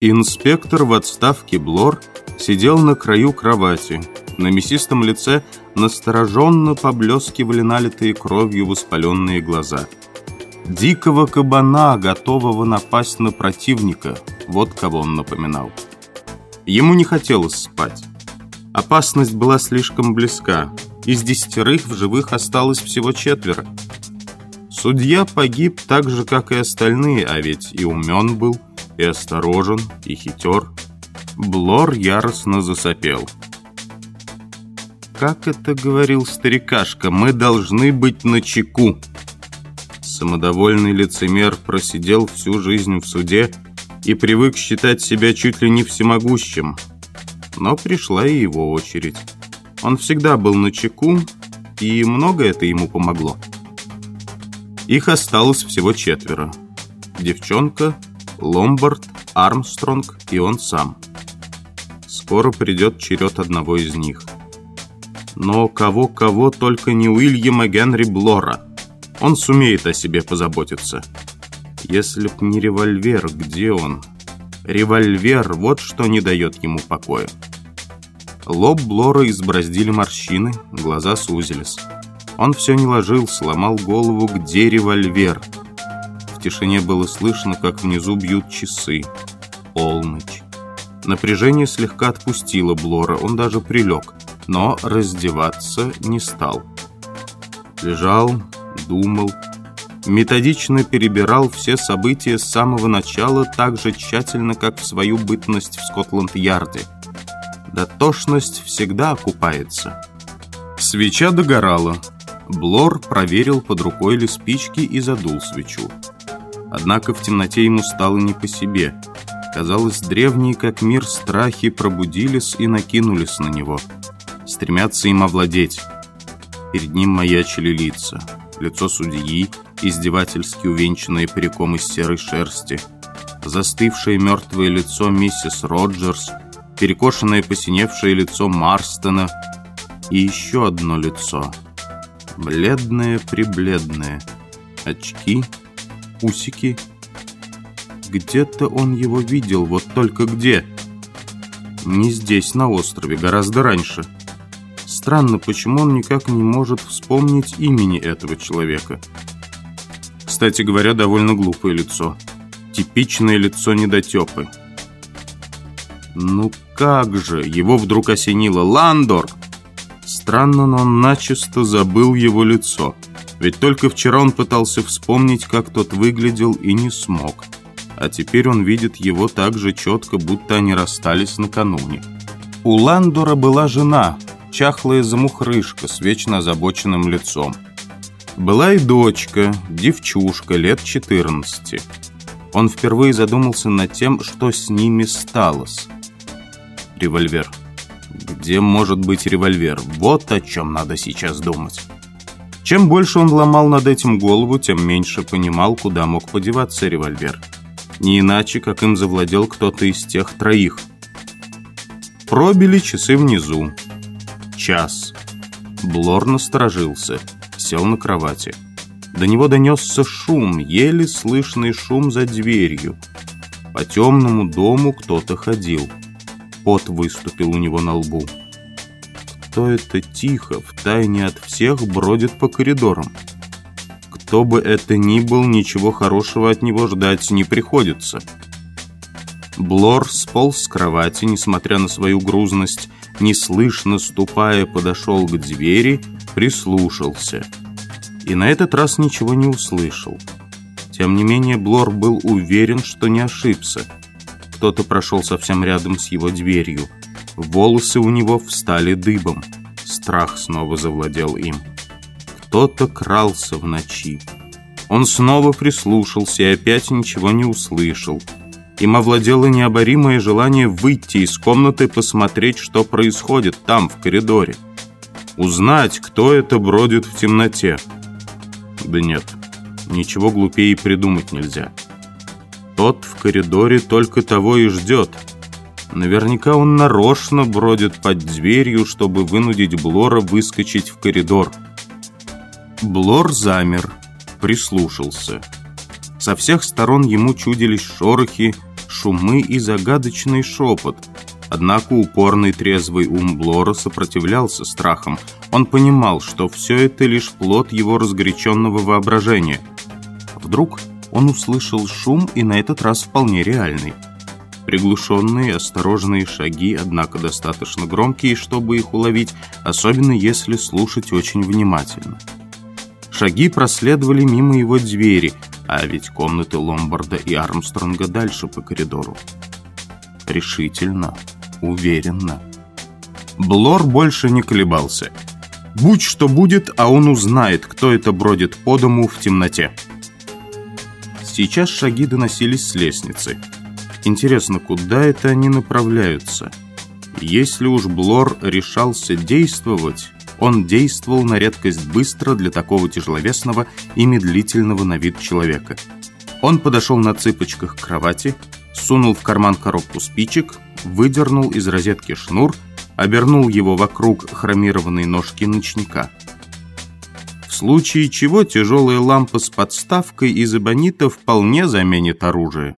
Инспектор в отставке Блор сидел на краю кровати. На мясистом лице настороженно поблескивали налитые кровью воспаленные глаза. Дикого кабана, готового напасть на противника, вот кого он напоминал. Ему не хотелось спать. Опасность была слишком близка. Из десятерых в живых осталось всего четверо. Судья погиб так же, как и остальные, а ведь и умен был, и осторожен, и хитер. Блор яростно засопел. «Как это говорил старикашка, мы должны быть на чеку!» Самодовольный лицемер просидел всю жизнь в суде и привык считать себя чуть ли не всемогущим. Но пришла и его очередь. Он всегда был на чеку, и много это ему помогло. Их осталось всего четверо. Девчонка, Ломбард, Армстронг и он сам. Скоро придет черед одного из них. Но кого-кого только не Уильяма Генри Блора. Он сумеет о себе позаботиться. Если б не револьвер, где он? Револьвер, вот что не дает ему покоя. Лоб Блора избраздили морщины, глаза сузились. Он все не ложил, сломал голову, где револьвер. В тишине было слышно, как внизу бьют часы. Полночь. Напряжение слегка отпустило Блора, он даже прилег, но раздеваться не стал. Лежал, думал, методично перебирал все события с самого начала так же тщательно, как в свою бытность в Скотланд-Ярде – Дотошность всегда окупается. Свеча догорала. Блор проверил под рукой ли спички и задул свечу. Однако в темноте ему стало не по себе. Казалось, древние, как мир, страхи пробудились и накинулись на него. Стремятся им овладеть. Перед ним маячили лица. Лицо судьи, издевательски увенчанное париком из серой шерсти. Застывшее мертвое лицо миссис Роджерс – перекошенное посиневшее лицо Марстона и еще одно лицо. Бледное-прибледное. Очки, усики. Где-то он его видел, вот только где? Не здесь, на острове, гораздо раньше. Странно, почему он никак не может вспомнить имени этого человека. Кстати говоря, довольно глупое лицо. Типичное лицо недотепы. Ну как же, его вдруг осенило. Ландор! Странно, но он начисто забыл его лицо. Ведь только вчера он пытался вспомнить, как тот выглядел, и не смог. А теперь он видит его так же четко, будто они расстались накануне. У Ландора была жена, чахлая замухрышка с вечно озабоченным лицом. Была и дочка, девчушка, лет 14. Он впервые задумался над тем, что с ними сталось револьвер. Где может быть револьвер? Вот о чем надо сейчас думать. Чем больше он ломал над этим голову, тем меньше понимал, куда мог подеваться револьвер. Не иначе, как им завладел кто-то из тех троих. Пробили часы внизу. Час. Блор насторожился, сел на кровати. До него донесся шум, еле слышный шум за дверью. По темному дому кто-то ходил. Пот выступил у него на лбу. Кто это тихо, втайне от всех бродит по коридорам? Кто бы это ни был, ничего хорошего от него ждать не приходится. Блор сполз с кровати, несмотря на свою грузность, неслышно ступая, подошел к двери, прислушался. И на этот раз ничего не услышал. Тем не менее, Блор был уверен, что не ошибся – кто-то прошел совсем рядом с его дверью. Волосы у него встали дыбом. Страх снова завладел им. Кто-то крался в ночи. Он снова прислушался и опять ничего не услышал. Им овладело необоримое желание выйти из комнаты и посмотреть, что происходит там, в коридоре. Узнать, кто это бродит в темноте. Да нет, ничего глупее придумать нельзя. Тот в коридоре только того и ждет. Наверняка он нарочно бродит под дверью, чтобы вынудить Блора выскочить в коридор. Блор замер, прислушался. Со всех сторон ему чудились шорохи, шумы и загадочный шепот. Однако упорный трезвый ум Блора сопротивлялся страхам. Он понимал, что все это лишь плод его разгоряченного воображения. Вдруг он услышал шум и на этот раз вполне реальный. Приглушенные, осторожные шаги, однако достаточно громкие, чтобы их уловить, особенно если слушать очень внимательно. Шаги проследовали мимо его двери, а ведь комнаты Ломбарда и Армстронга дальше по коридору. Решительно, уверенно. Блор больше не колебался. Будь что будет, а он узнает, кто это бродит по дому в темноте. Сейчас шаги доносились с лестницы. Интересно, куда это они направляются? Если уж Блор решался действовать, он действовал на редкость быстро для такого тяжеловесного и медлительного на вид человека. Он подошел на цыпочках к кровати, сунул в карман коробку спичек, выдернул из розетки шнур, обернул его вокруг хромированной ножки ночника. В случае чего тяжелая лампа с подставкой из эбонита вполне заменит оружие.